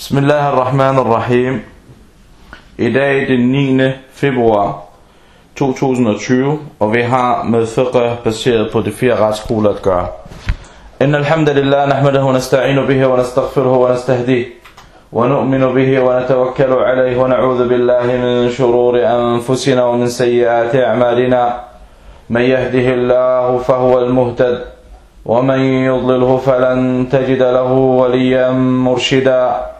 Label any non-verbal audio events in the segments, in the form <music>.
Bismillahirrahmanirrahim. I dag er det 9. februar 2020, og vi har med fiqh baseret på de. إن الحمد لله نحمده ونستعين به ونستغفره ونستهديه ونؤمن به ونتوكل عليه ونعوذ بالله من شرور أنفسنا ومن سيئات أعمالنا من يهده الله فهو المهتد ومن يضلله فلن تجد له وليا مرشدا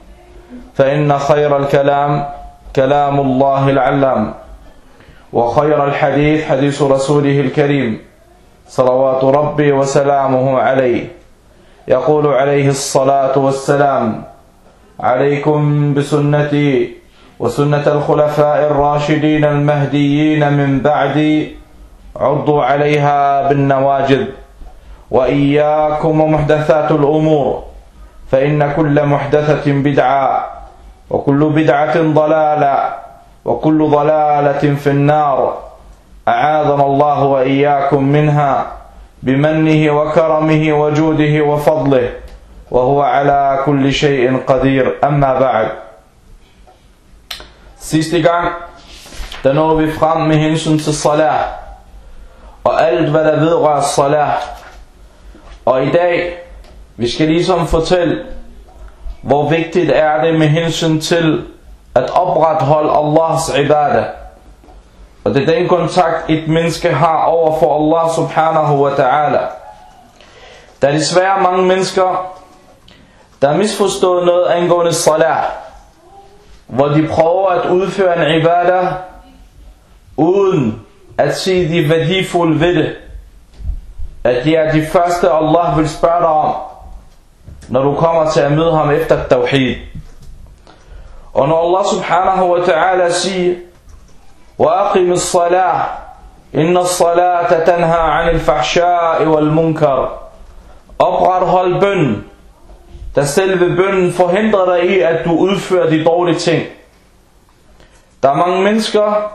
فإن خير الكلام كلام الله العلام وخير الحديث حديث رسوله الكريم صلوات ربي وسلامه عليه. يقول عليه الصلاة والسلام عليكم بسنتي وسنة الخلفاء الراشدين المهديين من بعدي عضوا عليها بالنواجذ وإياكم ومحدثات الأمور فإن كل محدثة بدعة. وكل بدعة ضلالة وكل ضلالة في النار أعاذنا الله وإياكم منها بمنه وكرمه وجوده وفضله وهو على كل شيء قدير أما بعد Sidste gang, der nåede vi frem med hensyn til salah, og alt hvad der vedrører salah. Og i dag, vi skal ligesom fortælle, hvor vigtigt er det med hensyn til at opretholde Allahs ibadah. Og det er den kontakt, et menneske har over for Allah subhanahu wa ta'ala. Der er desværre mange mennesker, der har misforstået noget angående salat. hvor de prøver at udføre en ibadah, uden at se de værdifulde ved det. At de er de første, Allah vil spørge dig om, når du kommer til at møde ham efter tawhid. Og når Allah subhanahu wa ta'ala siger, وأقم الصلاة إن الصلاة تنهى عن الفحشاء والمنكر Oprethold bøn, da selve bønnen forhindrer dig i, at du udfører de dårlige ting. Der er mange mennesker,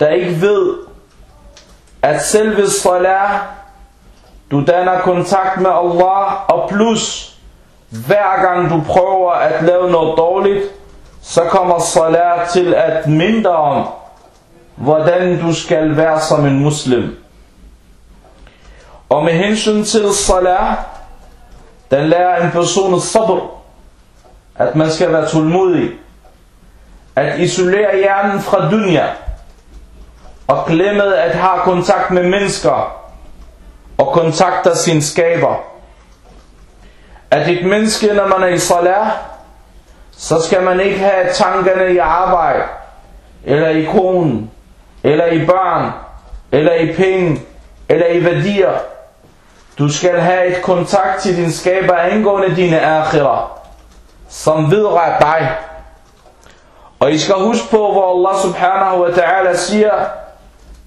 der ikke ved, at selve salah, du danner kontakt med Allah, og plus, hver gang du prøver at lave noget dårligt, så kommer salat til at minde om, hvordan du skal være som en muslim. Og med hensyn til salat, den lærer en person sabr, at man skal være tålmodig, at isolere hjernen fra dunya, og glemme at have kontakt med mennesker, og kontakter sin skaber. At et menneske, når man er i salat, så skal man ikke have tankerne i arbejde, eller i konen, eller i børn, eller i penge, eller i værdier. Du skal have et kontakt til din skaber angående dine akhirer, som vedrører dig. Og I skal huske på, hvor Allah subhanahu wa ta'ala siger,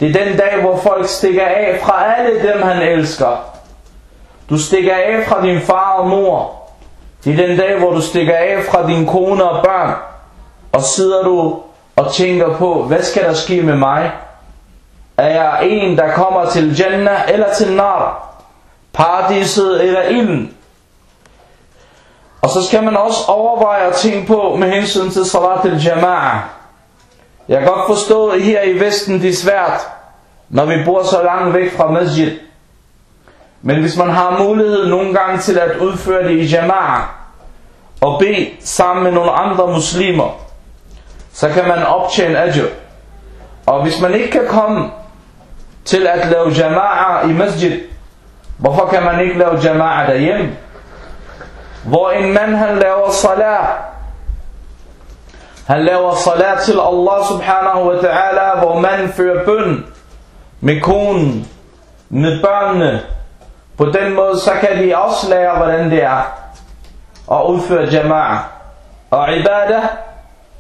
det er den dag, hvor folk stikker af fra alle dem, han elsker. Du stikker af fra din far og mor, det er den dag, hvor du stikker af fra din kone og børn, og sidder du og tænker på, hvad skal der ske med mig? Er jeg en, der kommer til Jannah eller til Nar? Paradiset eller ilden? Og så skal man også overveje at tænke på med hensyn til Salat al-Jama'a. Jeg kan godt forstå, at her i Vesten det er svært, når vi bor så langt væk fra masjid. Men hvis man har mulighed nogle gange til at udføre det i jama'a og bede sammen med nogle andre muslimer, så kan man optjene ajr. Og hvis man ikke kan komme til at lave jama'a i masjid, hvorfor kan man ikke lave jama'a derhjemme? Hvor en mand han laver salat, han laver salat til Allah subhanahu wa ta'ala, hvor man fører bøn med konen, med børnene, på den måde, så kan de også lære, hvordan det er at udføre jama'a. Og ibadah,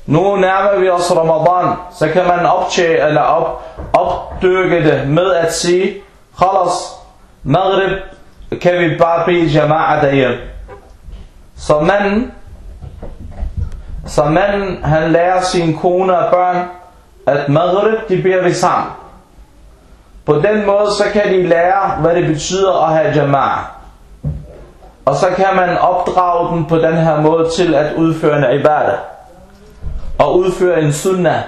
Nu nærmer vi os Ramadan, så kan man optage eller op, opdyrke det med at sige, Khalas, Maghrib kan vi bare bede jama'a derhjemme. Så man så manden han lærer sin kone og børn, at Maghrib de beder vi sammen. På den måde så kan de lære, hvad det betyder at have jama'a. Og så kan man opdrage dem på den her måde til at udføre en ibadah. Og udføre en sunnah,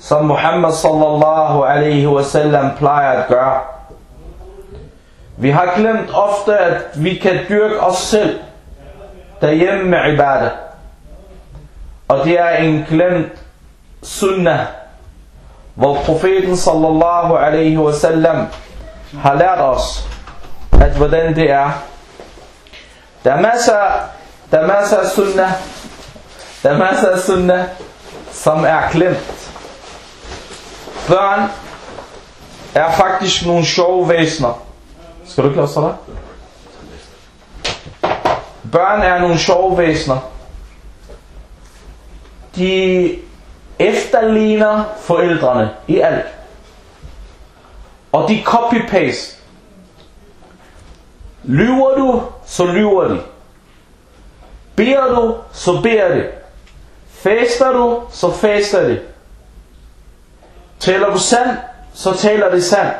som Muhammad sallallahu alaihi wasallam plejer at gøre. Vi har glemt ofte, at vi kan dyrke os selv derhjemme med ibadah. Og det er en glemt sunnah, hvor profeten sallallahu alaihi wasallam har lært os, at hvordan det er. Der er masser, der er masser af sunnah, der er masser af sunnah, som er glemt. Børn er faktisk nogle sjove væsener. Skal du ikke lade dig? Børn er nogle sjove væsener. De efterligner forældrene i alt. Og de copy-paste. Lyver du, så lyver de. Beder du, så beder de. Faster du, så faster de. Taler du sand, så taler de sand.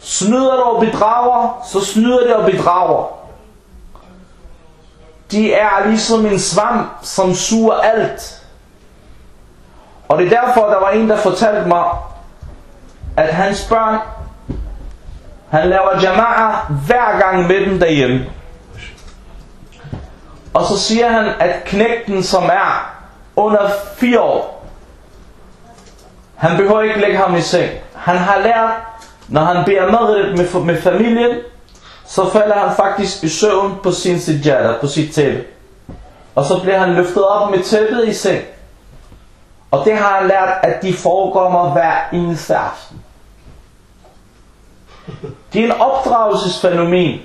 Snyder du og bedrager, så snyder de og bedrager. De er ligesom en svamp, som suger alt. Og det er derfor, der var en, der fortalte mig, at hans børn, han laver jama'a hver gang med dem derhjemme. Og så siger han, at knægten, som er under 4 år, han behøver ikke lægge ham i seng. Han har lært, når han beder madrid med, med familien, så falder han faktisk i søvn på sin sejada, på sit tæppe. Og så bliver han løftet op med tæppet i seng. Og det har han lært, at de forekommer hver eneste aften. Det er en opdragelsesfænomen.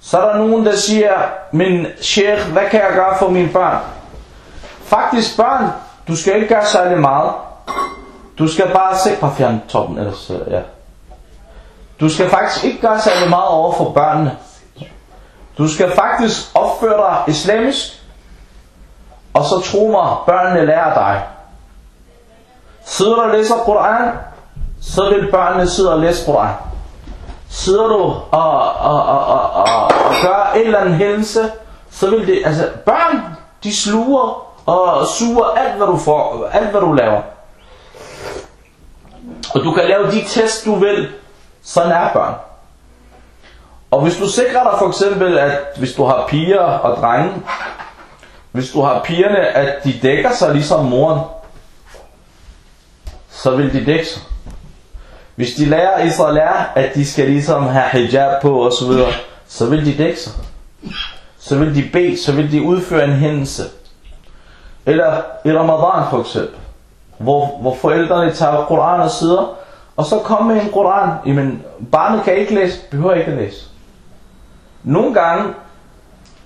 Så er der nogen, der siger, men sheikh, hvad kan jeg gøre for mine børn? Faktisk børn, du skal ikke gøre særlig meget. Du skal bare se på fjern toppen, ellers, øh, ja. Du skal faktisk ikke gøre særlig meget over for børnene. Du skal faktisk opføre dig islamisk, og så tro mig, børnene lærer dig. Sidder du og læser Koran, så vil børnene sidde og læse Koran. Sidder du og, og, og, og, og, og gør en eller anden hændelse, så vil det, altså børn, de sluger og suger alt hvad du får, alt hvad du laver. Og du kan lave de test du vil, sådan er børn. Og hvis du sikrer dig for eksempel, at hvis du har piger og drenge, hvis du har pigerne, at de dækker sig ligesom moren, så vil de dække sig. Hvis de lærer Israel lærer, at de skal ligesom have hijab på og så videre, så vil de dække sig. Så vil de bede, så vil de udføre en hændelse. Eller i Ramadan for eksempel, hvor, hvor forældrene tager Koran og sidder, og så kom med en Koran. Jamen, barnet kan ikke læse, behøver ikke at læse. Nogle gange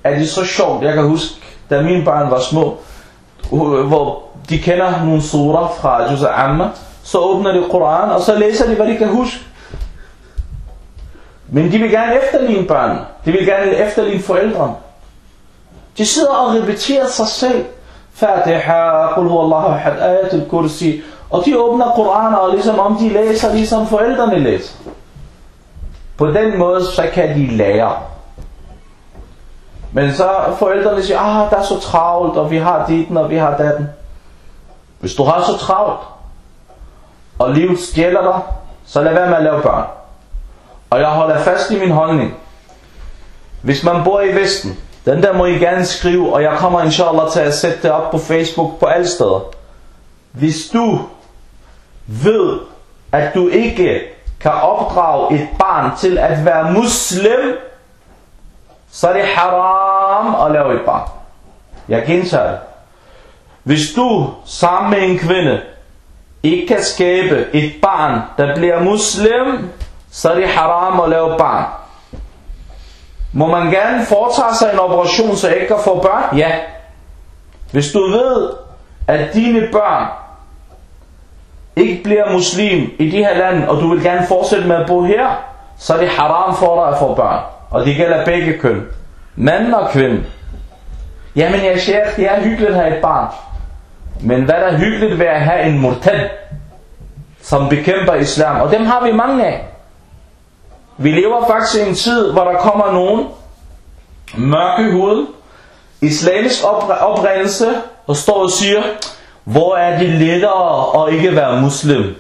er det så sjovt, jeg kan huske, da mine børn var små, øh, hvor de kender nogle surer fra Juz'a Amma, så åbner de Koran, og så læser de, hvad de kan huske. Men de vil gerne efterligne børn. De vil gerne efterligne forældrene. De sidder og repeterer sig selv. Fatiha, Qul huwallahu ahad, ayatul kursi. Og de åbner Koran, og ligesom om de læser, ligesom forældrene læser. På den måde, så kan de lære. Men så forældrene siger, ah, der er så travlt, og vi har ditten, og vi har datten. Hvis du har så travlt, og livet stjæler dig, så lad være med at lave børn. Og jeg holder fast i min holdning. Hvis man bor i Vesten, den der må I gerne skrive, og jeg kommer inshallah til at sætte det op på Facebook på alle steder. Hvis du ved, at du ikke kan opdrage et barn til at være muslim, så er det haram at lave et barn. Jeg gentager det. Hvis du sammen med en kvinde ikke kan skabe et barn, der bliver muslim, så er det haram at lave barn. Må man gerne foretage sig en operation, så jeg ikke kan få børn? Ja. Hvis du ved, at dine børn ikke bliver muslim i de her lande, og du vil gerne fortsætte med at bo her, så er det haram for dig at få børn. Og det gælder begge køn. Mand og kvinde. Jamen jeg siger, det er hyggeligt at have et barn. Men hvad er hyggeligt ved at have en murtad, som bekæmper islam? Og dem har vi mange af. Vi lever faktisk i en tid, hvor der kommer nogen mørke hoved, islamisk oprindelse, og står og siger, hvor er det lettere at ikke være muslim.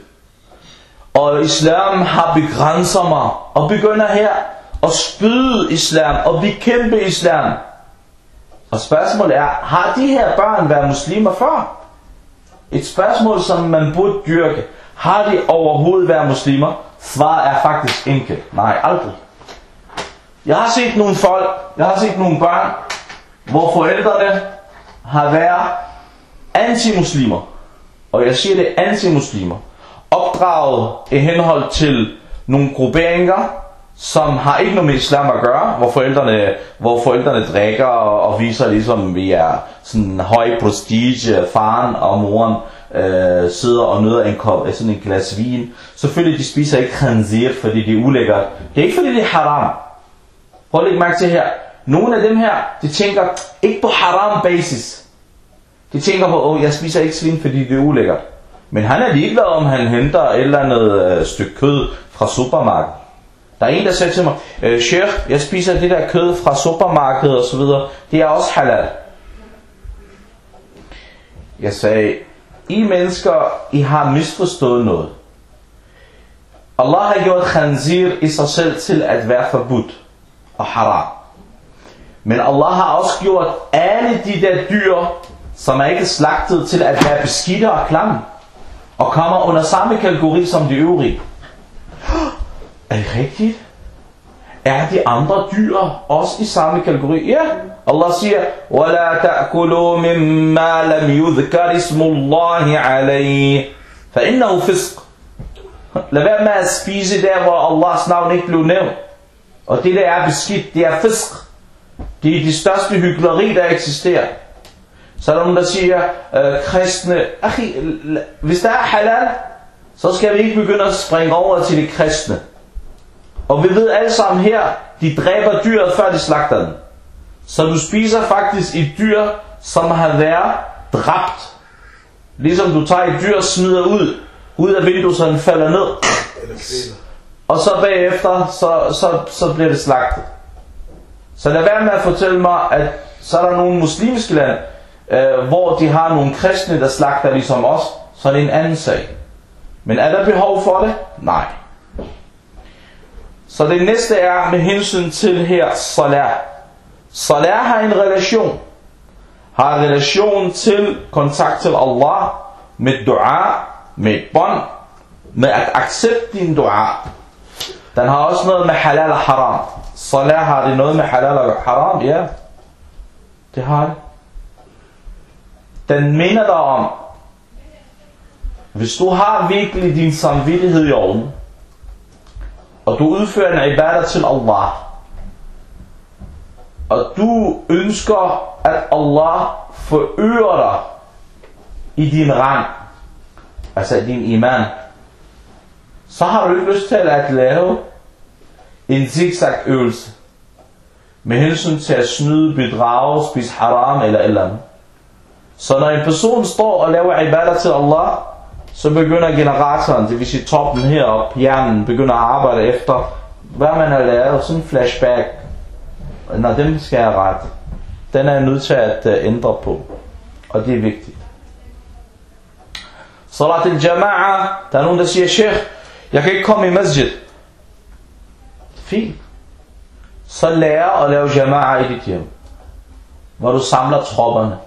Og islam har begrænset mig, og begynder her at spyde islam og bekæmpe islam. Og spørgsmålet er, har de her børn været muslimer før? Et spørgsmål, som man burde dyrke. Har de overhovedet været muslimer? Svaret er faktisk enkelt. Nej, aldrig. Jeg har set nogle folk, jeg har set nogle børn, hvor forældrene har været antimuslimer. Og jeg siger det antimuslimer. Opdraget i henhold til nogle grupperinger, som har ikke noget med islam at gøre, hvor forældrene, hvor forældrene drikker og, og viser ligesom, vi er sådan høj prestige, faren og moren øh, sidder og nyder en kop, øh, sådan en glas vin. Selvfølgelig, de spiser ikke khanzir, fordi det er ulækkert. Det er ikke fordi, det er haram. Prøv at lægge mærke til her. Nogle af dem her, de tænker ikke på haram basis. De tænker på, åh, jeg spiser ikke svin, fordi det er ulækkert. Men han er ligeglad, om han henter et eller andet øh, stykke kød fra supermarkedet. Der er en, der sagde til mig, øh, Sheikh, jeg spiser det der kød fra supermarkedet og så videre. Det er også halal. Jeg sagde, I mennesker, I har misforstået noget. Allah har gjort khanzir i sig selv til at være forbudt og haram. Men Allah har også gjort alle de der dyr, som er ikke slagtet til at være beskidte og klamme, og kommer under samme kategori som de øvrige. <gasps> Er det rigtigt? Er de andre dyr også i samme kategori? Ja. Allah siger, وَلَا تَأْكُلُوا مِمَّا لَمْ يُذْكَرِ اسْمُ اللَّهِ عَلَيْهِ فَإِنَّهُ فِسْقٌ Lad være med at spise der, hvor Allahs navn ikke blev nævnt. Og det der er beskidt, det er fisk. Det er de største hyggeleri, der eksisterer. Så er der nogen, der siger, øh, kristne, Achi, hvis der er halal, så skal vi ikke begynde at springe over til de kristne. Og vi ved alle sammen her, de dræber dyret, før de slagter den. Så du spiser faktisk et dyr, som har været dræbt. Ligesom du tager et dyr og smider ud, ud af vinduet, så den falder ned. Og så bagefter, så, så, så bliver det slagtet. Så lad være med at fortælle mig, at så er der nogle muslimske lande, øh, hvor de har nogle kristne, der slagter ligesom os, så er det en anden sag. Men er der behov for det? Nej. Så det næste er med hensyn til her salat. Salat har en relation. Har en relation til kontakt til Allah, med dua, med et bånd, med at accepte din dua. Den har også noget med halal og haram. Salat har det noget med halal og haram? Ja, det har det. Den minder dig om, hvis du har virkelig din samvittighed i orden, og du udfører en ibadah til Allah, og du ønsker, at Allah forøger dig i din rang, altså din iman, så har du ikke lyst til at lave en zigzag øvelse med hensyn til at snyde, bedrage, spise haram eller eller andet. Så når en person står og laver ibadah til Allah, så begynder generatoren, det vil sige toppen heroppe, hjernen, begynder at arbejde efter, hvad man har lavet, sådan en flashback. Når dem skal jeg ret, den er jeg nødt til at øh, ændre på. Og det er vigtigt. Salat al-jama'a, der er nogen, der siger, Sheikh, jeg kan ikke komme i masjid. Fint. Så lærer at lave jama'a i dit hjem. Hvor du samler tropperne.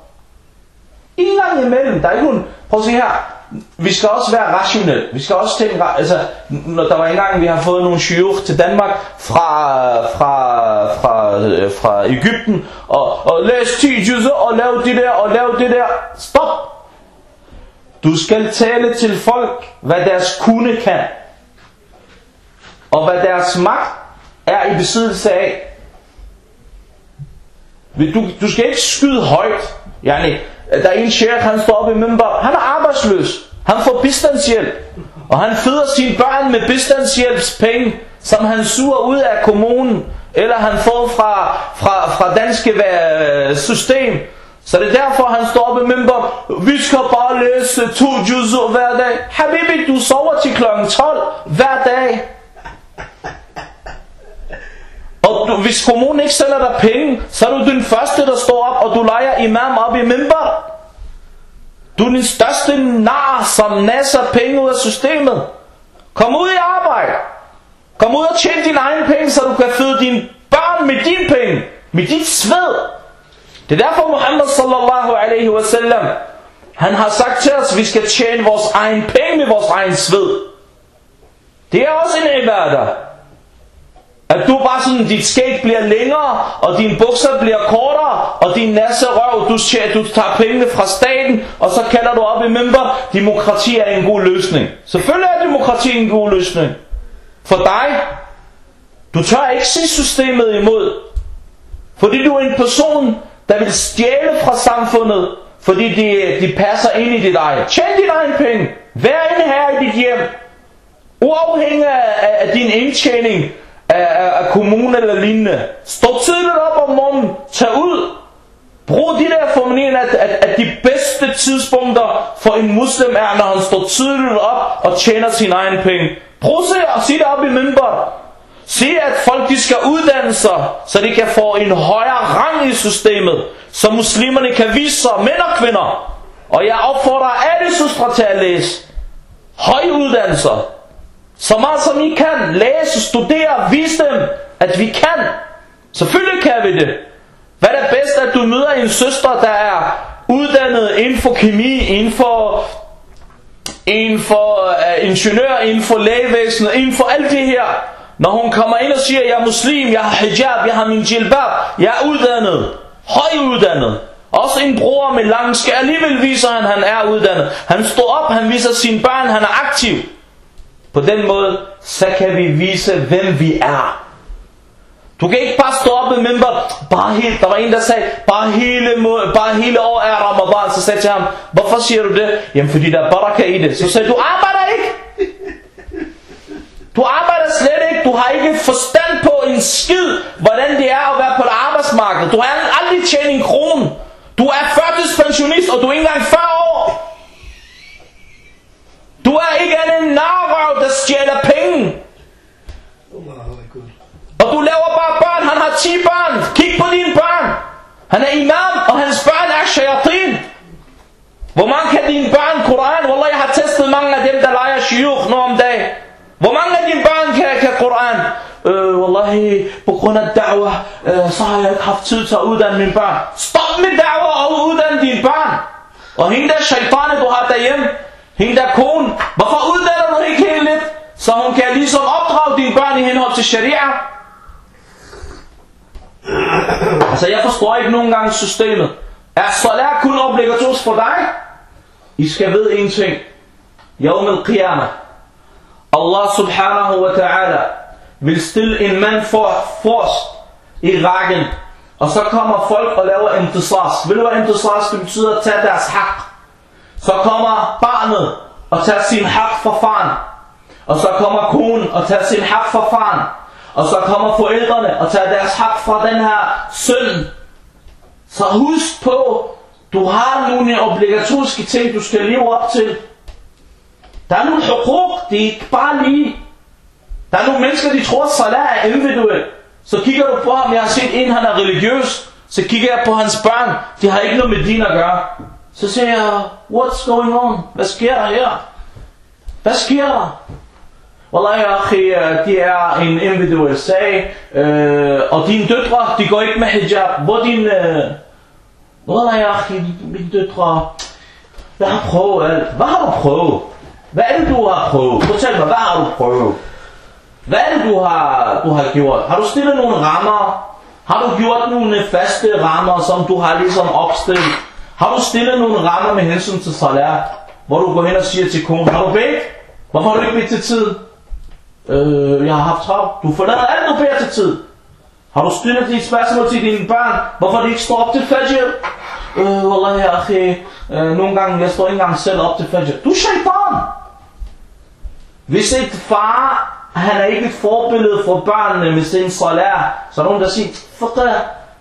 En gang imellem, der er ikke nogen... Prøv at se her. Vi skal også være rationelle. Vi skal også tænke... Altså, når der var engang, vi har fået nogle shiur til Danmark fra, fra, fra, øh, fra Ægypten, og, og læs 10 juzzer, og lav det der, og lav det der. Stop! Du skal tale til folk, hvad deres kunde kan. Og hvad deres magt er i besiddelse af. Du, du skal ikke skyde højt. Yani, der er en sheikh, han står op i mimbar. han er arbejdsløs. Han får bistandshjælp. Og han føder sine børn med bistandshjælpspenge, som han suger ud af kommunen, eller han får fra, fra, fra danske øh, system. Så det er derfor, han står op i mimbar. vi skal bare læse to juzo hver dag. Habibi, du sover til kl. 12 hver dag. Og du, hvis kommunen ikke sender dig penge, så er du den første, der står op, og du leger imam op i member. Du er den største nar, som nasser penge ud af systemet. Kom ud i arbejde. Kom ud og tjene dine egne penge, så du kan føde dine børn med dine penge. Med dit sved. Det er derfor Muhammad sallallahu alaihi wasallam, han har sagt til os, at vi skal tjene vores egen penge med vores egen sved. Det er også en ibadah. At du bare sådan, dit skæg bliver længere, og dine bukser bliver kortere, og din nasse røv, du, du tager pengene fra staten, og så kalder du op i member, demokrati er en god løsning. Selvfølgelig er demokrati en god løsning. For dig, du tør ikke se systemet imod. Fordi du er en person, der vil stjæle fra samfundet, fordi de, de passer ind i dit eget. Tjen din egen penge. Vær en her i dit hjem. Uafhængig af, af din indtjening, af, af, kommunen eller lignende. Stå tidligt op om morgenen. Tag ud. Brug de der formulering, at, at, at de bedste tidspunkter for en muslim er, når han står tidligt op og tjener sin egen penge. Prøv at sige det op i member. Sig at folk de skal uddanne sig, så de kan få en højere rang i systemet. Så muslimerne kan vise sig, mænd og kvinder. Og jeg opfordrer alle søstre til at læse. Høje uddannelser. Så meget som I kan. Læse, studere, vise dem, at vi kan. Selvfølgelig kan vi det. Hvad er det bedste, at du møder en søster, der er uddannet inden for kemi, inden for, inden for uh, ingeniør, inden for lægevæsenet, inden for alt det her. Når hun kommer ind og siger, jeg er muslim, jeg har hijab, jeg har min jilbab, jeg er uddannet, højuddannet. Også en bror med lang skær, alligevel viser han, han er uddannet. Han står op, han viser sine børn, han er aktiv. På den måde, så kan vi vise, hvem vi er. Du kan ikke bare stå op i member, bare helt, der var en der sagde, bare hele, bare hele år er Ramadan, så sagde jeg til ham, hvorfor siger du det? Jamen fordi der er baraka i det. Så sagde du arbejder ikke. Du arbejder slet ikke, du har ikke forstand på en skid, hvordan det er at være på et arbejdsmarked. Du har aldrig tjent en krone. Du er førtidspensionist, og du er ikke engang 40 år. Du er ikke en narrøv, der stjæler penge. Og du laver bare børn. Han har 10 børn. Kig på dine børn. Han er imam, og hans børn er shayatin. Hvor mange kan dine børn Koran? Wallah, jeg har testet mange af dem, der leger shiukh nu om dagen. Hvor mange af dine børn kan, kan Koran? Øh, wallahi, på grund af da'wah, øh, så har jeg ikke haft tid til at uddanne mine børn. Stop med da'wah og uddanne dine børn. Og hende der shaitane, du har derhjemme, hende der kone, hvorfor uddanner du ikke helt lidt? Så hun kan ligesom opdrage dine børn i henhold til sharia. Altså jeg forstår ikke nogen gange systemet. Er salat kun obligatorisk for dig? I skal vide en ting. Yawm al-qiyamah. Allah subhanahu wa ta'ala vil stille en mand for forrest i rækken. Og så kommer folk og laver intisas. Ved du hvad intisas betyder? At tage deres haq. Så kommer barnet og tager sin hak fra faren. Og så kommer konen og tager sin hak fra faren. Og så kommer forældrene og tager deres hak fra den her søn. Så husk på, du har nogle obligatoriske ting, du skal leve op til. Der er nogle hukruk, det er ikke bare lige. Der er nogle mennesker, de tror, at salat er individuelt. Så kigger du på ham, jeg har set en, han er religiøs. Så kigger jeg på hans børn, de har ikke noget med din at gøre. Så siger jeg, what's going on? Hvad sker der her? Hvad sker der? Wallah, akhi, øh, de er en individuel sag. Øh, og dine døtre, de går ikke med hijab. Hvor din... Øh... Wallah, akhi, mine døtre... Jeg har prøvet alt. Hvad har du prøvet? Hvad er det, du har prøvet? Fortæl mig, hvad har du prøvet? Hvad er det, du har, du har gjort? Har du stillet nogle rammer? Har du gjort nogle faste rammer, som du har ligesom opstillet? Har du stillet nogle rammer med hensyn til salat? Hvor du går hen og siger til konen, har du bedt? Hvorfor har du ikke bedt til tid? Øh, jeg har haft travlt. Du forlader alt, du beder til tid. Har du stillet dine spørgsmål til dine børn? Hvorfor de ikke står op til fajr? øh, Wallah, jeg, akhi, øh, nogle gange, jeg står ikke engang selv op til fajr. Du er shaitan! Hvis et far, han er ikke et forbillede for børnene med sin salat, så er nogen, der siger, Faqah,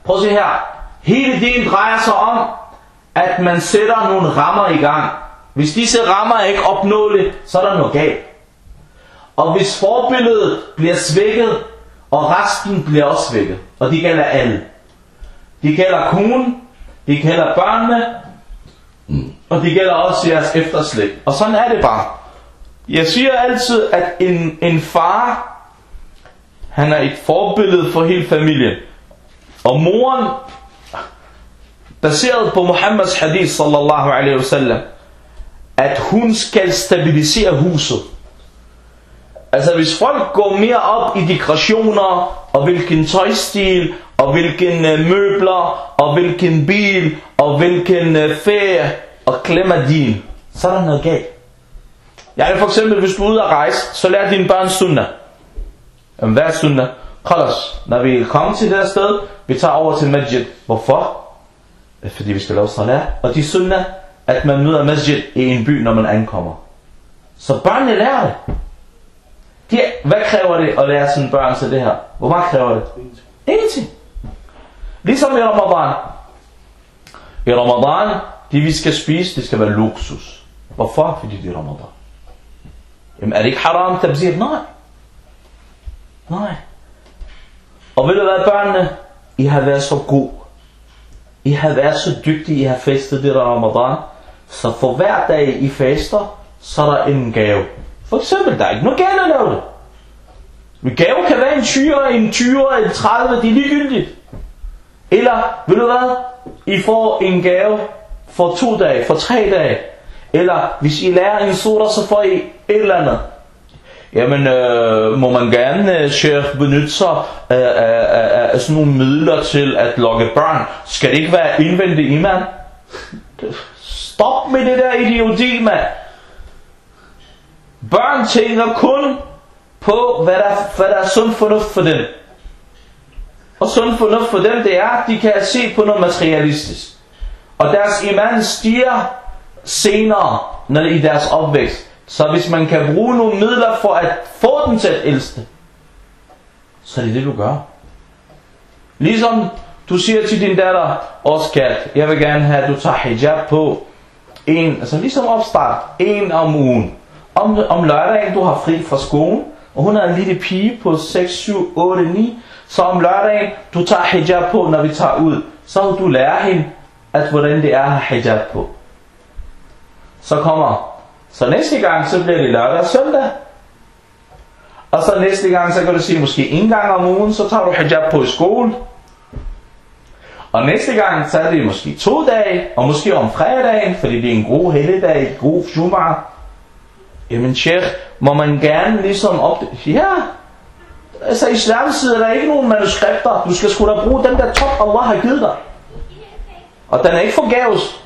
prøv at se her. Hele din drejer sig om, at man sætter nogle rammer i gang. Hvis disse rammer er ikke opnåelige, så er der noget galt. Og hvis forbilledet bliver svækket, og resten bliver også svækket, og det gælder alle. De gælder konen, de gælder børnene, og de gælder også jeres efterslægt. Og sådan er det bare. Jeg siger altid, at en, en far, han er et forbillede for hele familien. Og moren, baseret på Muhammeds hadith, sallallahu alaihi wasallam, at hun skal stabilisere huset. Altså hvis folk går mere op i dekorationer, og hvilken tøjstil, og hvilken øh, møbler, og hvilken bil, og hvilken øh, ferie, og glemmer din, så er der noget galt. Ja, for eksempel, hvis du er ude at rejse, så lær dine børn sunnah. Jamen, hvad er sunnah? Khalas, når vi kommer til det her sted, vi tager over til masjid. Hvorfor? Fordi vi skal lave salat. Og de sunnah, at man møder masjid i en by, når man ankommer. Så børnene lærer det. De, hvad kræver det at lære sine børn til det her? Hvor meget kræver det? Ingenting. Ligesom i Ramadan. I Ramadan, det vi skal spise, det skal være luksus. Hvorfor? Fordi det er Ramadan. Jamen er det ikke haram tabzir? Nej. Nej. Og ved du hvad børnene? I har været så god. I har været så dygtige, I har festet det der Ramadan. Så for hver dag I fester, så er der en gave. For eksempel, der er ikke noget galt at lave det. Men gave kan være en 20, en 20, en 30, det er ligegyldigt. Eller, ved du hvad? I får en gave for to dage, for tre dage. Eller hvis I lærer en sura, så får I et eller andet. Jamen, øh, må man gerne, øh, chef, benytte sig øh, af, af, af, af sådan nogle midler til at lokke børn? Skal det ikke være indvendig imam? Stop med det der idioti, mand. Børn tænker kun på, hvad der, hvad der er sund fornuft for dem. Og sund fornuft for dem, det er, at de kan se på noget materialistisk. Og deres iman stiger senere når i deres opvækst. Så hvis man kan bruge nogle midler for at få den til at elske, så er det det, du gør. Ligesom du siger til din datter, Oscar, jeg vil gerne have, at du tager hijab på. En, altså ligesom opstart, en om ugen. Om, om lørdagen, du har fri fra skolen, og hun er en lille pige på 6, 7, 8, 9, så om lørdagen, du tager hijab på, når vi tager ud, så du lærer hende, at hvordan det er at have hijab på. Så kommer, så næste gang, så bliver det lørdag og søndag. Og så næste gang, så kan du sige, måske en gang om ugen, så tager du hijab på i skole. Og næste gang, så er det måske to dage, og måske om fredagen, fordi det er en god helligdag, en god shumar. Jamen sheikh, må man gerne ligesom op... Ja, altså i islams side er der ikke nogen manuskripter. Du skal sgu da bruge den der top, Allah har givet dig. Og den er ikke forgæves.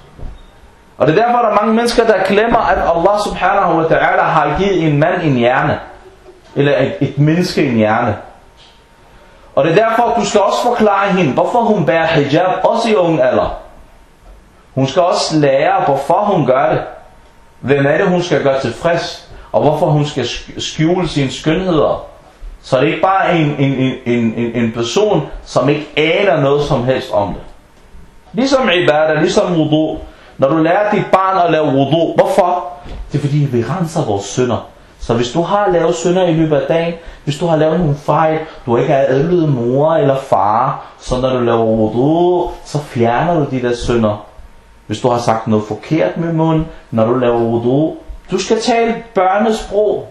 Og det er derfor, der er mange mennesker, der glemmer, at Allah subhanahu wa ta'ala har givet en mand en hjerne. Eller et, et menneske en hjerne. Og det er derfor, du skal også forklare hende, hvorfor hun bærer hijab, også i ung alder. Hun skal også lære, hvorfor hun gør det. Hvem er det, hun skal gøre tilfreds? Og hvorfor hun skal skjule sine skønheder. Så det er ikke bare en, en, en, en, en person, som ikke aner noget som helst om det. Ligesom ibadah, ligesom wudu. Når du lærer dit barn at lave wudu, hvorfor? Det er fordi, vi renser vores synder. Så hvis du har lavet synder i løbet af dagen, hvis du har lavet nogle fejl, du ikke har adlydet mor eller far, så når du laver wudu, så fjerner du de der synder. Hvis du har sagt noget forkert med munden, når du laver wudu, du skal tale børnesprog.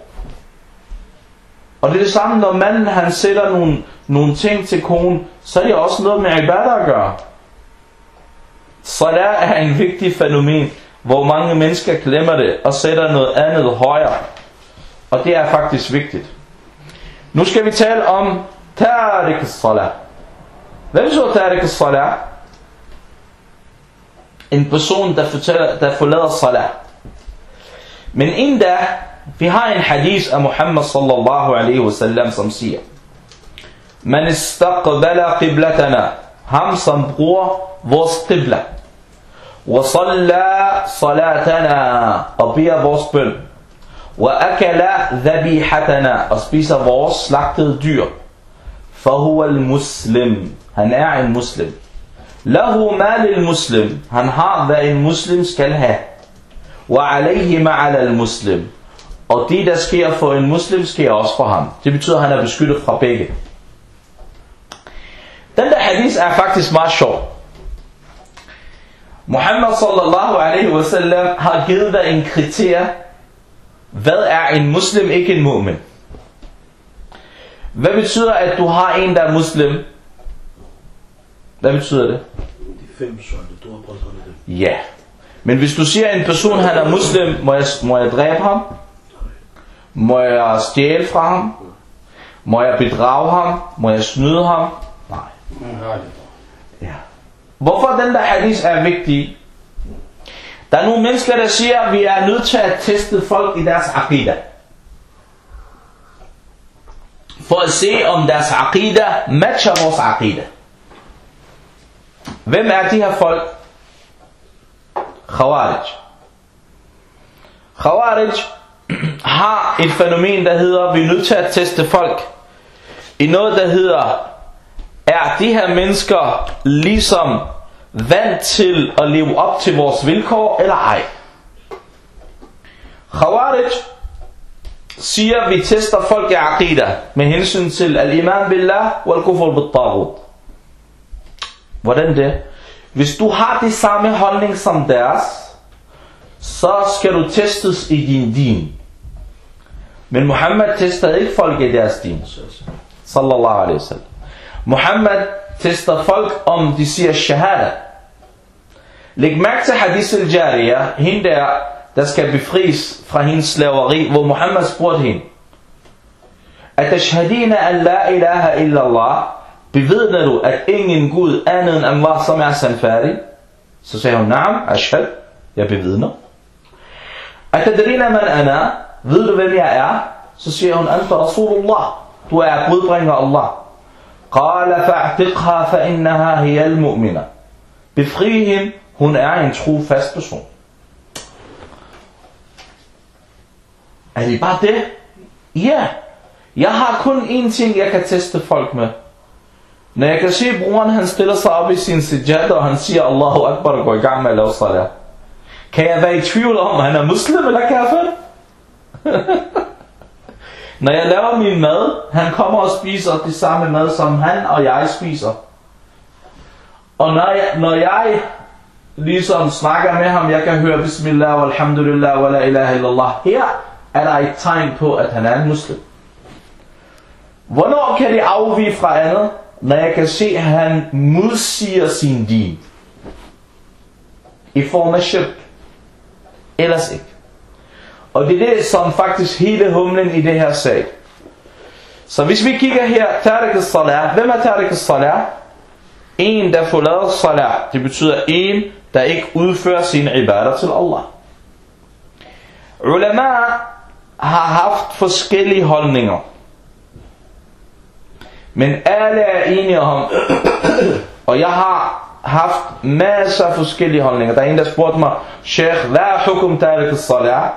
Og det er det samme, når manden han sætter nogle, nogle ting til konen, så er det også noget med ibadah at gøre. Salat er en vigtig fænomen, hvor mange mennesker glemmer det og sætter noget andet højere. Og det er faktisk vigtigt. Nu skal vi tale om Tariq salat. Hvad er Tariq salat? En person, der, fortæller, der forlader salat. Men inden da, vi har en hadith af Muhammad sallallahu alaihi wasallam, som siger, Man istaqbala qiblatana, ham som bruger vores qibla. وصلى صلاتنا og beder vores bøn وأكل ذبيحتنا og spiser vores slagtede dyr فهو المسلم han er en muslim له ما للمسلم han har hvad en muslim skal have وعليه ما على المسلم og det der sker for en muslim sker også for ham det betyder at han er beskyttet fra begge den der hadith er faktisk meget sjov Muhammad sallallahu alaihi wasallam har givet dig en kriterie hvad er en muslim ikke en mu'min hvad betyder at du har en der er muslim hvad betyder det De fem søjler, du har påtaget dem. Ja. Men hvis du siger, at en person han er muslim, må jeg, må jeg dræbe ham? Må jeg stjæle fra ham? Må jeg bedrage ham? Må jeg snyde ham? Ja. Hvorfor den der hadith er vigtig? Der er nogle mennesker, der siger, at vi er nødt til at teste folk i deres aqidah. For at se, om deres aqidah matcher vores aqidah. Hvem er de her folk? Khawarij. Khawarij <clears throat> har et fænomen, der hedder, vi er nødt til at teste folk i noget, der hedder, er de her mennesker ligesom vant til at leve op til vores vilkår, eller ej? Khawarij siger, vi tester folk i aqidah med hensyn til al-iman billah wal-kufr bil-taghut. Hvordan det? Hvis du har de samme holdning som deres, så skal du testes i din din. Men Muhammad testede ikke folk i deres din. Sallallahu alaihi wasallam. Muhammad tester folk om de siger shahada. Læg mærke til hadith al-Jariya, hende der, der skal befries fra hendes slaveri, hvor Muhammad spurgte hende. Atashhadina an la ilaha illa Allah, bevidner du, at ingen Gud andet end Allah, som er sandfærdig? Så sagde hun, naam, ashad, jeg bevidner. Atadrina man ana, ved du hvem jeg er? Så siger hun, anta Rasulullah, du er budbringer Allah. Qala fa'tiqha fa'innaha hiya al-mu'mina. Befri hende, hun er en trofast person. Er det bare det? Ja. Jeg har kun én ting, jeg kan teste folk med. Når jeg kan se broren, han stiller sig op i sin sejad, og han siger Allahu Akbar og går i gang med at lave salat. Kan jeg være i tvivl om, at han er muslim eller kafir? <laughs> Når jeg laver min mad, han kommer og spiser det samme mad, som han og jeg spiser. Og når jeg, når jeg ligesom snakker med ham, jeg kan høre Bismillah, Alhamdulillah, wa la ilaha illallah. Her er der et tegn på, at han er en muslim. Hvornår kan det afvige fra andet? Når jeg kan se, at han modsiger sin din. I form af shirk. Ellers ikke. Og det er det, som faktisk hele humlen i det her sag. Så hvis vi kigger her, Tariq al-Salah. Hvem er Tariq al-Salah? En, der forlader salah. Det betyder en, der ikke udfører sine ibadah til Allah. Ulama har haft forskellige holdninger. Men alle er enige om, <coughs> og jeg har haft masser af forskellige holdninger. Der er en, der spurgte mig, Sheikh, hvad er hukum tariq al-salah?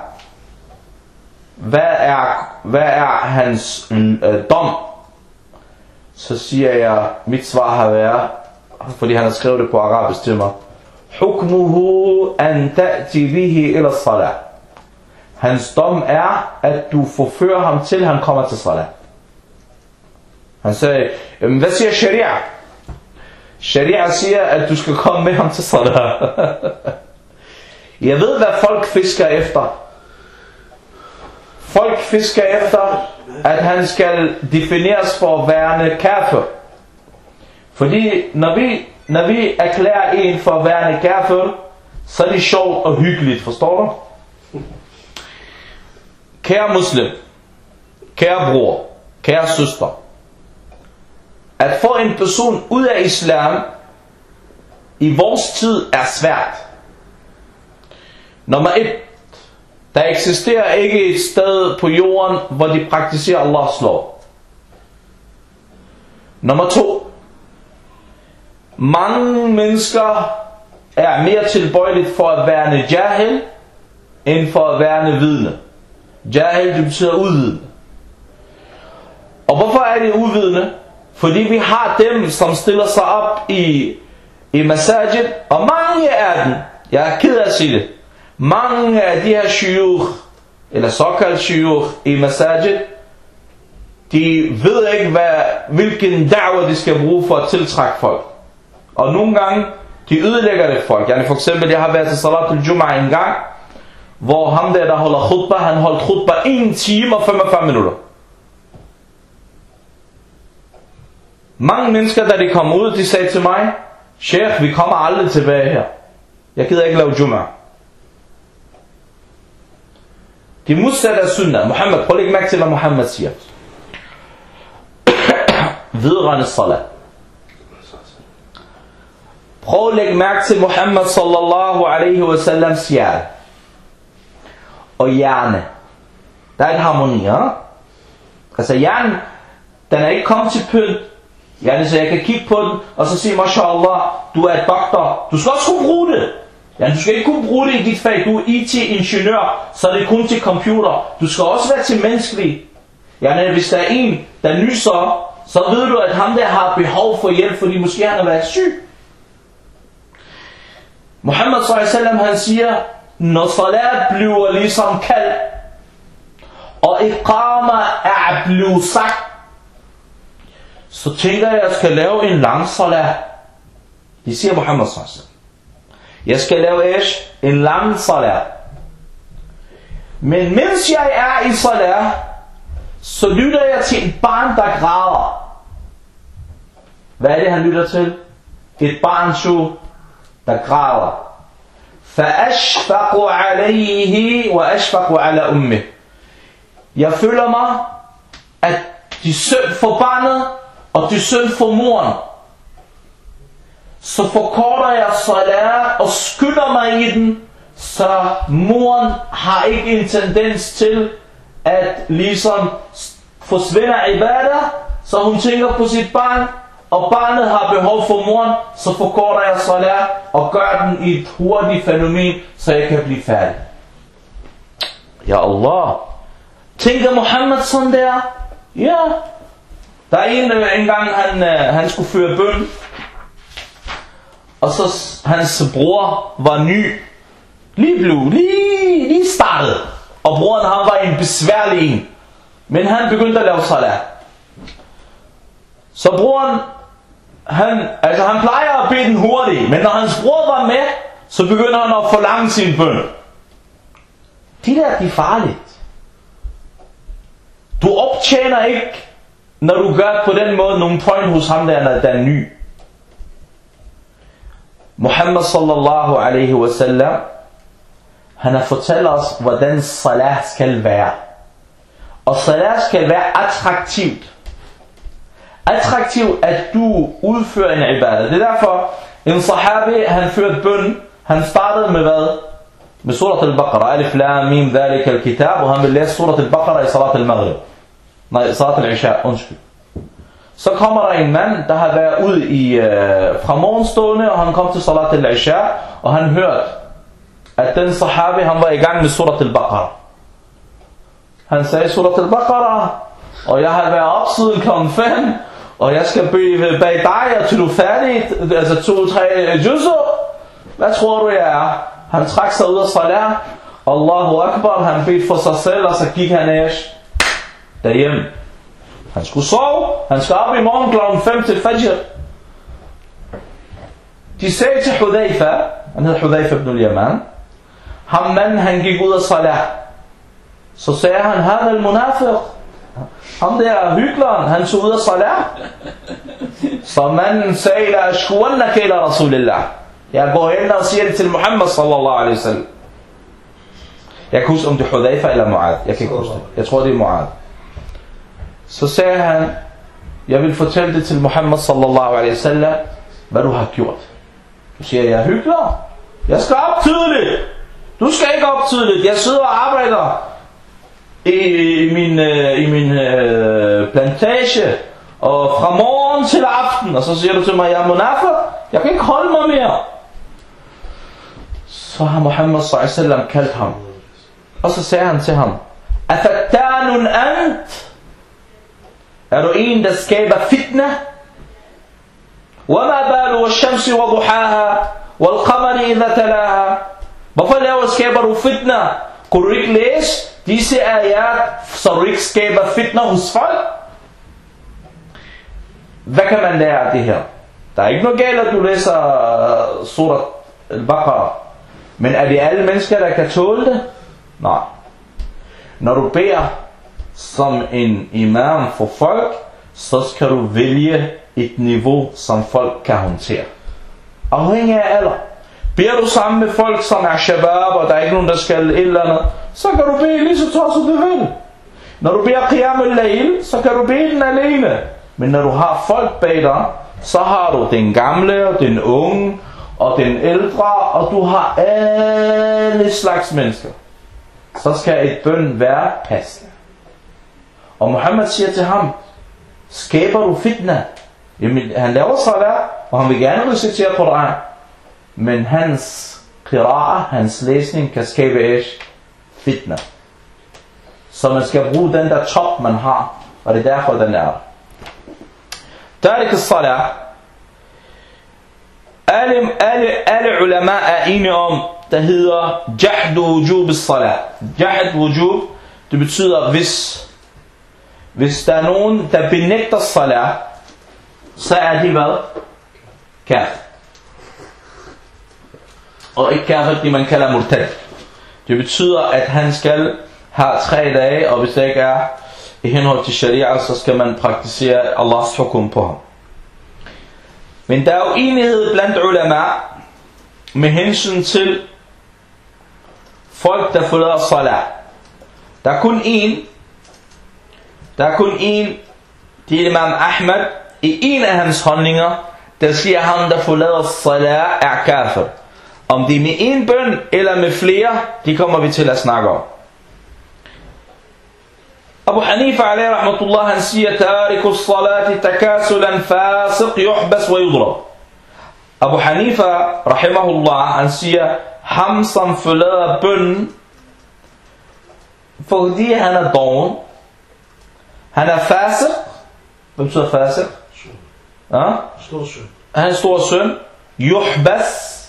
Hvad er, hvad er hans mm, øh, dom? Så siger jeg, mit svar har været, fordi han har skrevet det på arabisk til mig, Hukmuhu an ta'ti bihi ila salah. Hans dom er, at du forfører ham til, han kommer til salat. Han sagde, hvad siger sharia? Sharia siger, at du skal komme med ham til salat. <laughs> Jeg ved, hvad folk fisker efter. Folk fisker efter, at han skal defineres for at være kafir. Fordi når vi, når vi erklærer en for at være kafir, så er det sjovt og hyggeligt, forstår du? Kære muslim, kære bror, kære søster, at få en person ud af islam i vores tid er svært. Nummer et, der eksisterer ikke et sted på jorden, hvor de praktiserer Allahs lov. Nummer to, mange mennesker er mere tilbøjeligt for at værne jahil, end for at værne vidne. Jahil, det betyder udvidende. Og hvorfor er det uvidende? Fordi vi har dem, som stiller sig op i, i masajid, og mange af dem, jeg er ked af at sige det, mange af de her shuyukh, eller såkaldt shuyukh i masajid, de ved ikke, hvad, hvilken da'wa de skal bruge for at tiltrække folk. Og nogle gange, de ødelægger det folk. Yani for eksempel, jeg har været til Salat al-Jum'a en gang, hvor ham der, der holder khutbah, han holdt khutbah 1 time og 45 minutter. Mange mennesker, da de kom ud, de sagde til mig, Sheikh, vi kommer aldrig tilbage her. Jeg gider ikke lave Jum'a. De modsatte af sunnah. Muhammad, prøv at lægge mærke til, hvad Muhammad siger. <coughs> Vedrørende salat. Prøv at lægge mærke til Muhammad sallallahu alaihi wa sallam siger. Og hjerne. Der er en harmoni, ja? Altså hjernen, den er ikke kommet til pynt. Yani, så jeg kan e kigge på den, og så sige, mashallah, du er et doktor. Du skal også kunne bruge det. Ja, du skal ikke kunne bruge det i dit fag. Du er IT-ingeniør, så er det kun til computer. Du skal også være til menneskelig. Ja, hvis der er en, der nyser, så ved du, at ham der har behov for hjælp, fordi måske han har været syg. Muhammad s.a.v. han siger, når salat bliver ligesom kald, og iqama er blevet sagt, så tænker jeg, at jeg skal lave en lang salat. Det siger Muhammad s.a.v. Jeg skal lave ish, en lang salat. Men mens jeg er i salat, så lytter jeg til et barn, der græder. Hvad er det, han lytter til? Et barn, så, der græder. فأشفق عليه وأشفق على أمه. Jeg føler mig, at de synd for barnet, og de synd for moren. Så forkorter jeg salat og skynder mig i den, så moren har ikke en tendens til at ligesom forsvinder ibadah, så hun tænker på sit barn, og barnet har behov for moren, så forkorter jeg salat og gør den i et hurtigt fænomen, så jeg kan blive færdig. Ja Allah. Tænker Muhammad sådan der? Ja. Der er en, der engang han, øh, han skulle føre bøn, og så hans bror var ny, lige blev, lige, lige startet. Og broren han var en besværlig en. Men han begyndte at lave salat. Så broren, han, altså han plejer at bede den hurtigt, men når hans bror var med, så begynder han at forlange sin bøn. Det der, det er farligt. Du optjener ikke, når du gør på den måde nogle point hos ham der, der er ny. Muhammad sallallahu alaihi wa sallam, han har fortalt os, hvordan salat skal være. Og salat skal være attraktivt. Attraktivt, at du udfører en ibadah. Det er derfor, en sahabi, han førte bøn, han startede med hvad? Med surat al-Baqarah, alif lam mim dhalika al-kitab, og han vil læse surat al-Baqarah i salat al-Maghrib. Nej, salat al-Isha, undskyld. Så kommer der en mand, der har været ude i, øh, fra morgenstående, og han kom til salat al-Isha, og han hørte, at den sahabi, han var i gang med surat al-Baqarah. Han sagde surat al-Baqarah, og jeg har været op siden kl. 5, og jeg skal bede bag dig, og til du er færdig, altså to-tre øh, juzo. Hvad tror du, jeg er? Han trak sig ud af salat, Allahu Akbar, han bedte for sig selv, og så gik han af derhjemme. Han skulle sove. Han skal op i morgen kl. 5 til Fajr. De sagde til Hudayfa, han hed Hudayfa ibn al-Yaman, ham manden han gik ud af salat. Så sagde han, han er munafiq. Ham der hykleren, han så ud af salat. Så manden sagde, la ashkuannaka ila Rasulillah. Jeg går ind og siger det til Muhammad sallallahu alaihi wasallam. Jeg kan huske, om det er Hudayfa eller Mu'ad. Jeg kan ikke huske det. Jeg tror, det er Mu'ad. Så sagde han, jeg vil fortælle det til Muhammad sallallahu alaihi wasallam, hvad du har gjort. Du siger, jeg er hyggelig. Jeg skal op tidligt. Du skal ikke op tidligt. Jeg sidder og arbejder i, i min, øh, i min øh, plantage, og fra morgen til aften, og så siger du til mig, jeg er munafa, jeg kan ikke holde mig mere. så har Muhammad s.a.v. kaldt ham. Og så sagde han til ham, Afattanun ant? Er du en, der skaber fitna? وما بال والشمس وضحاها والقمر إذا تلاها Hvorfor laver skaber du fitna? Kunne du ikke læse disse ayat, så du ikke skaber fitna hos folk? Hvad kan man lære af det her? Der er ikke noget galt, at du læser uh, surat al-Baqarah. Men er det alle mennesker, der kan tåle det? Nej. Når du beder som en imam for folk, så skal du vælge et niveau, som folk kan håndtere. Afhængig af alder. Beder du sammen med folk, som er shabab, og der er ikke nogen, der skal et eller andet, så kan du bede lige så tosset du vil. Når du beder qiyam al-layl, så kan du bede den alene. Men når du har folk bag dig, så har du den gamle, og den unge, og den ældre, og du har alle slags mennesker. Så skal et bøn være passende. Og Muhammad siger til ham, skaber du fitna? Jamen, han laver salat, og han vil gerne recitere Koran. Men hans qira'a, hans læsning, kan skabe ish, fitna. Så man skal bruge den der top, man har, og det er derfor, den er. تارك الصلاة alle, alle, alle ulama er enige om, der hedder jahd wujub salat. Jahd wujub, det betyder, hvis, hvis der er nogen, der benægter salat, så er de hvad? Kafir. Og ikke kafir, det man kalder murtad. Det betyder, at han skal have tre dage, og hvis det ikke er i henhold til sharia, så skal man praktisere Allahs hukum på ham. Men der er jo enighed blandt ulama med hensyn til folk, der forlader salat. Der er kun én, der er kun en, det er imam Ahmad, i en af hans holdninger, der siger ham, der forlader salat, er kafir. Om det er med en bøn eller med flere, det kommer vi til at snakke om. Abu Hanifa alayhi rahmatullah han siger Tariku salati takasulan fasiq yuhbas wa yudrab Abu Hanifa rahimahullah han siger ham som forlader bønnen fordi han er doven han er fasiq hvad betyder fasiq? Ja? Stor søn. Han er stor søn yuhbas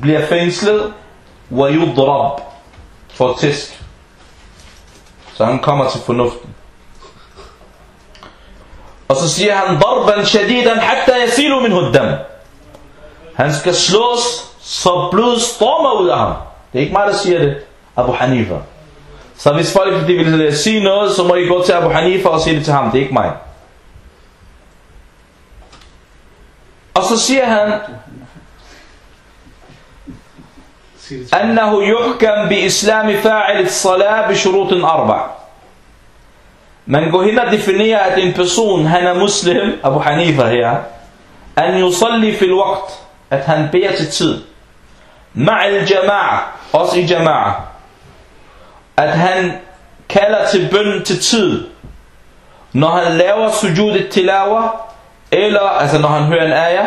bliver fængslet wa yudrab for tisk så han kommer til fornuften. Og så siger han, darban shadidan hatta yasilu minhu dam. Han skal slås, så blod stormer ud af ham. Det er ikke mig, der siger det. Abu Hanifa. Så hvis folk de vil sige noget, så må I gå til Abu Hanifa og sige det til ham. Det er ikke mig. Og så siger han, أنه يحكم بإسلام فاعل الصلاة بشروط أربع من går hen og definerer, at en person, han er muslim, Abu Hanifa her, an yusalli fil waqt, at han beder til tid. Ma'al jama'a, også i jama'a. At han kalder til bøn til tid. Når han laver sujud tilawa, eller, altså når han hører en ayah,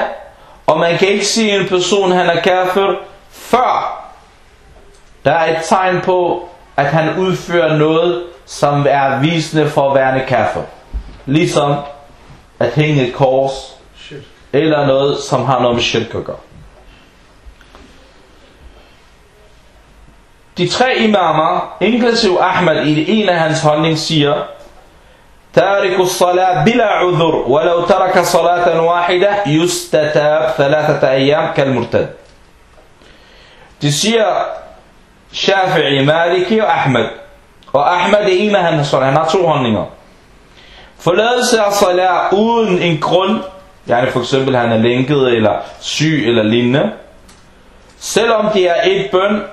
og man kan ikke sige en person, han er kafir, før der er et tegn på, at han udfører noget, som er visende for værende kafir. Ligesom at hænge et kors, eller noget, som har noget med shirk at gøre. De tre imamer, inklusiv Ahmad i en af hans holdning, siger, تارك الصلاة بلا عذر ولو ترك صلاة واحدة يستتاب ثلاثة أيام كالمرتد. De siger, Shafi'i, Maliki og Ahmed. Og Ahmed er en af hans han har to holdninger. Forladelse af salat uden en grund, yani for eksempel han er lænket eller syg eller lignende, selvom det er et bøn,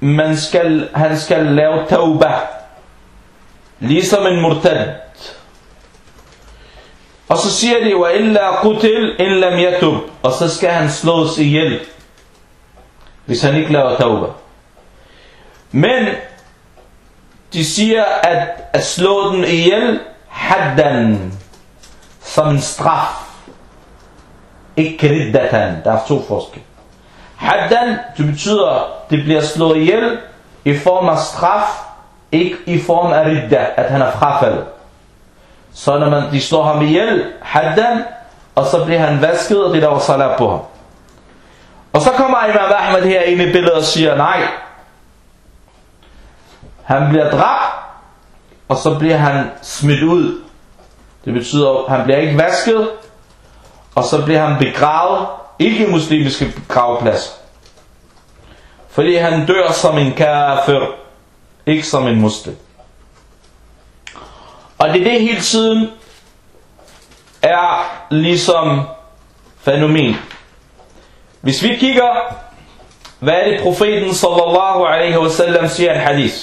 man skal, han skal lave tauba, ligesom en murtad. Og så siger de, wa illa qutil in lam yatub, og så skal han slås ihjel, hvis han ikke laver tauba. Men de siger, at at slå den ihjel, haddan, som en straf. Ikke riddatan, der er to forskel. Haddan, det betyder, det bliver slået ihjel i form af straf, ikke i form af ridda, at han er frafaldet. Så når man, de slår ham ihjel, haddan, og så bliver han vasket, og det der var salat på ham. Og så kommer Imam Ahmed her ind i billedet og siger, nej, han bliver dræbt, og så bliver han smidt ud. Det betyder, at han bliver ikke vasket, og så bliver han begravet, ikke-muslimiske muslimske gravpladser. Fordi han dør som en kafir, ikke som en muslim. Og det er det hele tiden er ligesom fænomen. Hvis vi kigger, hvad er det profeten sallallahu alaihi wasallam siger i en hadith?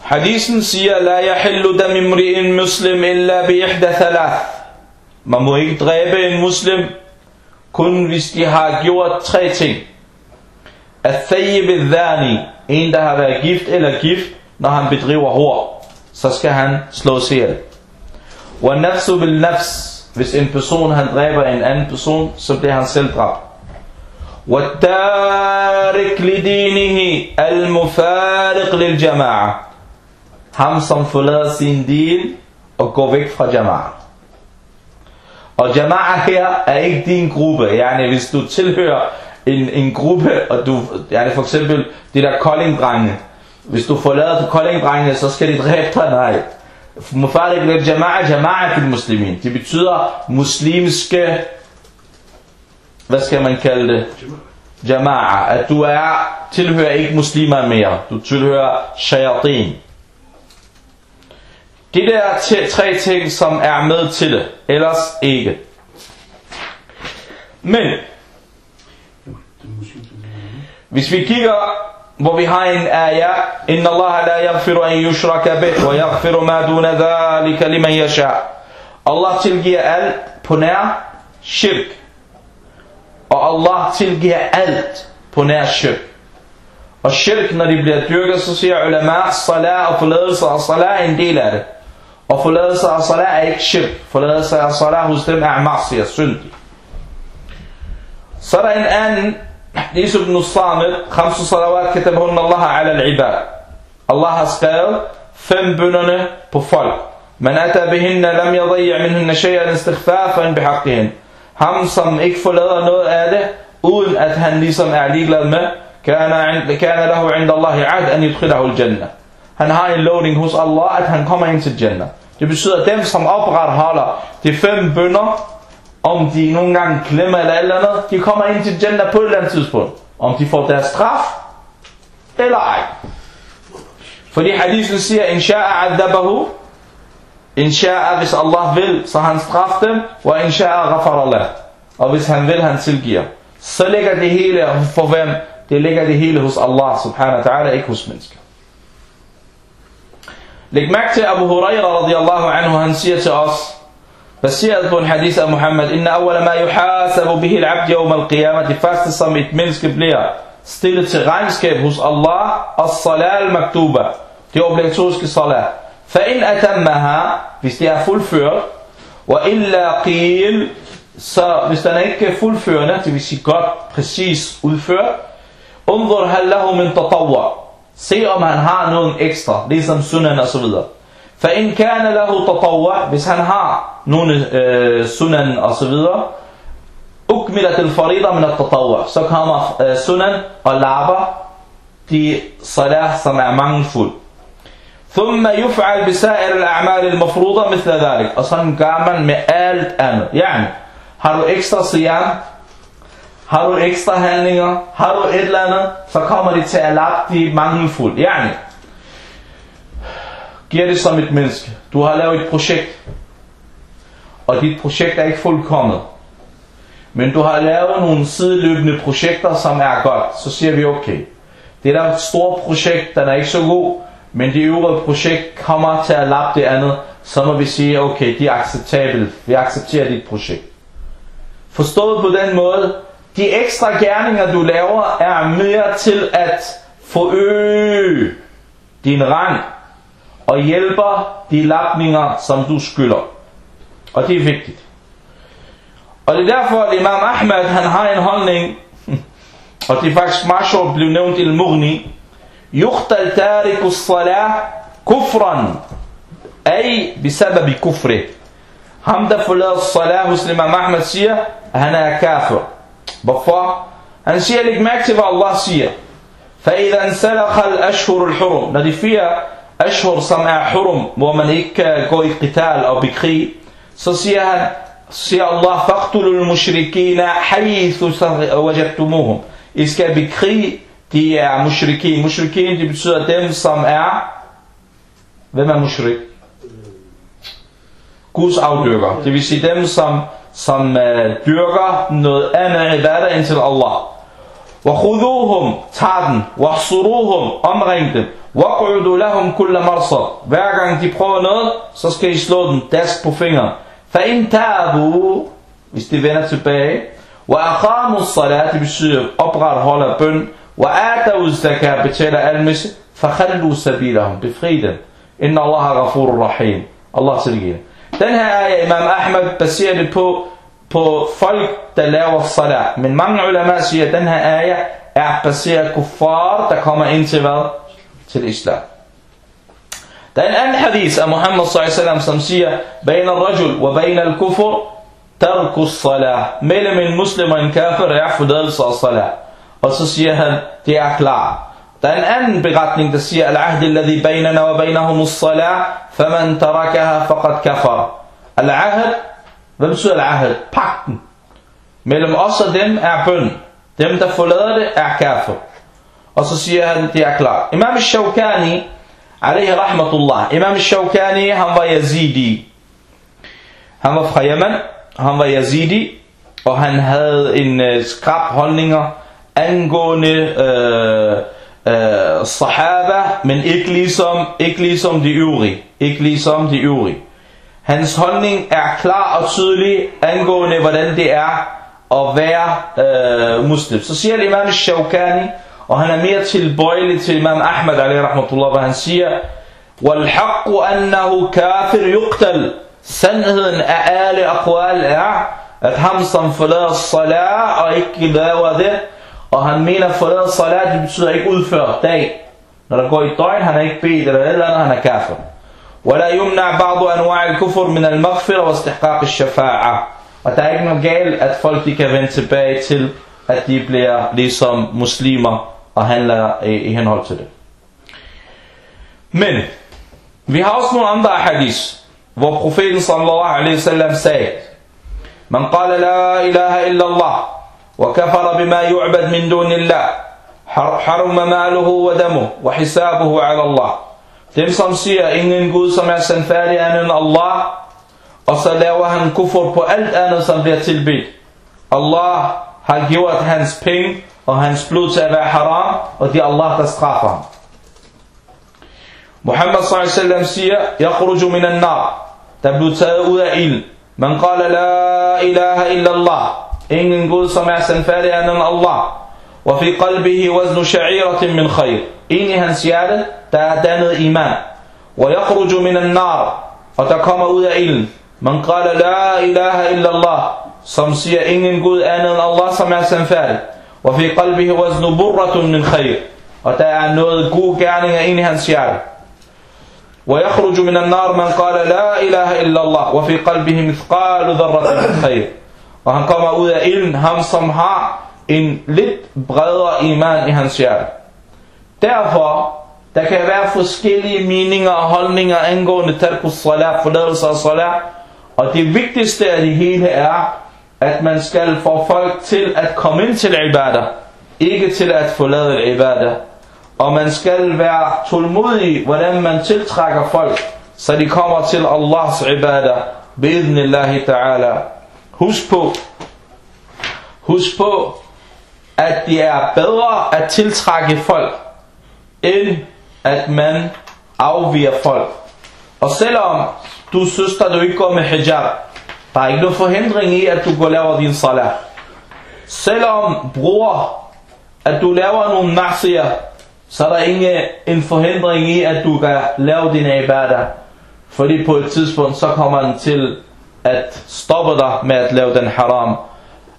Hadisen siger, La yahillu dam imri'in muslim illa bi ihda thalath. Man må ikke dræbe en muslim, kun hvis de har gjort tre ting. At-thayyib al-dani, en der har været gift eller gift, når han bedriver hår, så skal han slås ihjel. Wa nafsu bil nafs, hvis en person han dræber en anden person, så bliver han selv dræbt. Wa tarik li dinihi al-mufariq lil jama'a. Ham som forlader sin din og går væk fra jama'a. Og jama'a her er ikke din gruppe. Yani, hvis du tilhører en, en gruppe, og du, yani for eksempel det der koldingdrenge. Hvis du forlader koldingdrengene, så skal de dræbe dig. Nej. Mufarik lil jama'a, jama'a til muslimin. Det betyder muslimske, hvad skal man kalde det? Jama'a. At du er, tilhører ikke muslimer mere. Du tilhører shayatin. Det der er tre ting, som er med til det. Ellers ikke. Men, hvis vi kigger, hvor vi har en ayah, Inna Allah la yaghfiru an yushraka bih, wa yaghfiru ma duna dhalika liman yasha. Allah tilgiver alt på nær shirk. Og Allah tilgiver alt på nær shirk. Og shirk, når de bliver dyrket, så siger ulema, salat og forladelse og salat er en del af det. Og forladelse af salat er ikke shirk. Forladelse af salat hos dem er marsiya, syndig. Så er der en anden, Hadith ibn Samit, Khamsu salawat katabhun Allah ala al-ibad. Allah har skrevet fem bønderne på folk. Man ata bihinna lam yadayya minhunna shay'an istighfafan bihaqqihin. Ham som ikke forlader noget af det, uden at han ligesom er ligeglad med, kana kana lahu 'inda Allah 'ahd an yudkhilahu al-jannah. Han har en lovning hos Allah, at han kommer ind til Jannah. Det betyder, at dem, som opretholder de fem bønder, om de nogle gange glemmer eller alt andet, de kommer ind til Jannah på et eller andet tidspunkt. Om de får deres straf, eller ej. Fordi hadithen siger, Insha'a adzabahu, Insha'a, hvis Allah vil, så han straf dem, og Insha'a ghafar Allah. Og hvis han vil, han tilgiver. Så ligger det hele for hvem? Det ligger det hele hos Allah subhanahu wa ta'ala, ikke hos mennesker. Læg mærke til Abu Huraira radiyallahu anhu, han siger til os, baseret på en hadith af Muhammad, Inna awwala ma yuhasabu bihi al-abd yawm al-qiyamah, det første som et menneske bliver stillet til regnskab hos Allah, as-salat al-maktuba, det obligatoriske salat. Fa in atammaha, hvis det er fuldført, wa illa qil, så hvis den ikke er fuldførende, det vil sige godt, præcis udført, undur hal lahu min tatawwa, Se om han har noget ekstra, ligesom sunan og så videre. فإن كان له تطوع hvis han har nogle øh, sunan og så videre أكملت الفريضة من التطوع så kommer øh, sunan og lapper de salah som er mangelfuld ثم يفعل بسائر الأعمال المفروضة مثل ذلك og sådan gør man med alt andet يعني har du ekstra siyam har du ekstra handlinger, har du et eller andet, så kommer de til at lappe de mangelfulde. Yani, giver det som et menneske. Du har lavet et projekt, og dit projekt er ikke fuldkommet. Men du har lavet nogle sideløbende projekter, som er godt. Så siger vi, okay, det der store projekt, den er ikke så god, men det øvrige projekt kommer til at lappe det andet, så må vi sige, okay, det er acceptabelt. Vi accepterer dit projekt. Forstået på den måde, de ekstra gerninger, du laver, er mere til at forøge din rang og hjælper de lapninger, som du skylder. Og det er vigtigt. Og det er derfor, at Imam Ahmad han har en holdning, <laughs> og det er faktisk meget sjovt blevet nævnt i Al-Mughni, يقتل تارك الصلاة كفرا أي بسبب كفره ham der forlader salat hos Imam Ahmad siger, at han er kafir. Hvorfor? Han siger, læg mærke til, hvad Allah siger. فَإِذَا انْسَلَخَ الْأَشْهُرُ الْحُرُمْ Når de fire ashhur, som er hurum, hvor man ikke kan gå i qital og bekrig, så siger han, siger Allah, فَقْتُلُوا الْمُشْرِكِينَ حَيِّثُ وَجَدْتُمُوهُم I skal bekrige, de er mushrikin. Mushrikin, det betyder dem, som er... Hvem er mushrik? Guds afdyrker. Det vil sige dem, som, som uh, dyrker noget andet ibadah end til Allah. وَخُذُوهُمْ Tag den. وَحْصُرُوهُمْ Omring dem. وَقْعُدُوا لَهُمْ كُلَّ مَرْصَدْ Hver gang de prøver noget, så skal I slå dem dask på fingeren. فَإِنْ تَابُوا Hvis de vender tilbage. وَأَقَامُوا الصَّلَاةِ Det betyder opretholder bøn. وَآتَوُوا الزَّكَاةِ Betaler almisse. فَخَلُّوا سَبِيلَهُمْ Befri dem. إِنَّ اللَّهَ غَفُورٌ رَحِيمٌ Allah tilgiver. Den her er Imam Ahmad baserer det på, på folk, der laver salat. Men mange ulema siger, at den her ayah er baseret kuffar, der kommer ind til hvad? Til islam. Der er en anden hadith af Muhammad s.a.v. som siger, Bain al-rajul wa bain al-kufur, tarku salat. Mellem en muslim og en kafir er fordadelse af salat. Og så siger han, det er klar. Der er en anden beretning, der siger, Al-ahdi alladhi baynana wa baynahum as-salah, faman tarakaha faqad kafar. Al-ahd, hvad betyder al-ahd? Pakten. Mellem os og dem er bøn. Dem, der forlader det, er kafir. Og så siger han, det er klart. Imam al-Shawkani, alayhi rahmatullah. Imam al-Shawkani, han var yazidi. Han var fra Yemen, han var yazidi, og han havde en øh, uh, skrab holdninger angående uh, uh, sahaba, men ikke ligesom, ikke ligesom de øvrige. Ikke ligesom de øvrige. Hans holdning er klar og tydelig angående, hvordan det er at være uh, muslim. Så siger Imam Shawkani, og han er mere tilbøjelig til Imam Ahmad, alaihi rahmatullah, hvor han siger, وَالْحَقُّ أَنَّهُ كَافِرْ يُقْتَلْ Sandheden af alle aqwal er, at ham som forlader salat og ikke laver det, og han mener forlader salat, det betyder ikke udføre dag. Når der går i døgn, han er ikke bedt eller et eller andet, han er kafir. ولا يمنع بعض أنواع الكفر من المغفرة واستحقاق الشفاعة og der er ikke noget galt, at folk de kan vende tilbage til, at de bliver ligesom muslimer og handler i, i henhold til det. Men, vi har også nogle andre hadith, hvor profeten sallallahu alaihi wasallam sagde, Man qala la ilaha illa Allah, kafara bima yu'bad min dun Allah, haruma maluhu wa damuh, wa hisabuhu ala Allah. Dem som siger, ingen Gud som er sandfærdig andet end Allah, og så laver han kufur på alt andet, som bliver tilbedt. Allah har gjort hans penge og hans blod til at være haram, og det er Allah, der straffer ham. Muhammad s.a.v. siger, يخرج من النار, der bliver taget ud af ild. Man قال لا إله إلا الله, ingen Gud som er sandfærdig andet end Allah. وفي قلبه وزن شعيرة من خير. Ind i hans hjerte, der er dannet iman. ويخرج من النار, og der kommer ud af ilden. Man قال لا إله إلا الله, som siger ingen Gud andet end Allah, som er sandfærdig. وفي قلبه وزن برة من خير, og der er noget god gerninger ind i hans hjerte. ويخرج من النار من قال لا إله إلا الله وفي قلبه مثقال ذرة من خير og han kommer ud af ilden, ham som har en lidt bredere iman i hans hjerte. Derfor, der kan være forskellige meninger og holdninger angående tarkus salat, forladelse af salat, og det vigtigste af det hele er, at man skal få folk til at komme ind til ibadah, ikke til at forlade ibadah. Og man skal være tålmodig, hvordan man tiltrækker folk, så de kommer til Allahs ibadah, bi'idnillahi ta'ala. Husk på, husk på, at det er bedre at tiltrække folk, end at man afviger folk. Og selvom du synes, at du ikke går med hijab, der er ikke nogen forhindring i, at du går og laver din salat. Selvom, bror, at du laver nogle nasier, så er der ingen en forhindring i, at du kan lave din ibadah. Fordi på et tidspunkt, så kommer den til at stoppe dig med at lave den haram.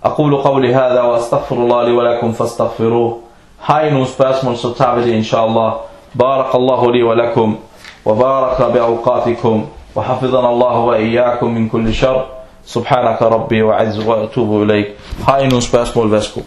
أقول قولي هذا وأستغفر الله لي ولكم فاستغفروه Har I nogle spørgsmål, så tager vi det inshallah. بارك الله لي ولكم وبارك بأوقاتكم وحفظنا الله وإياكم من كل شر سبحانك ربي وعز وأتوب إليك I nogle spørgsmål, værsgo.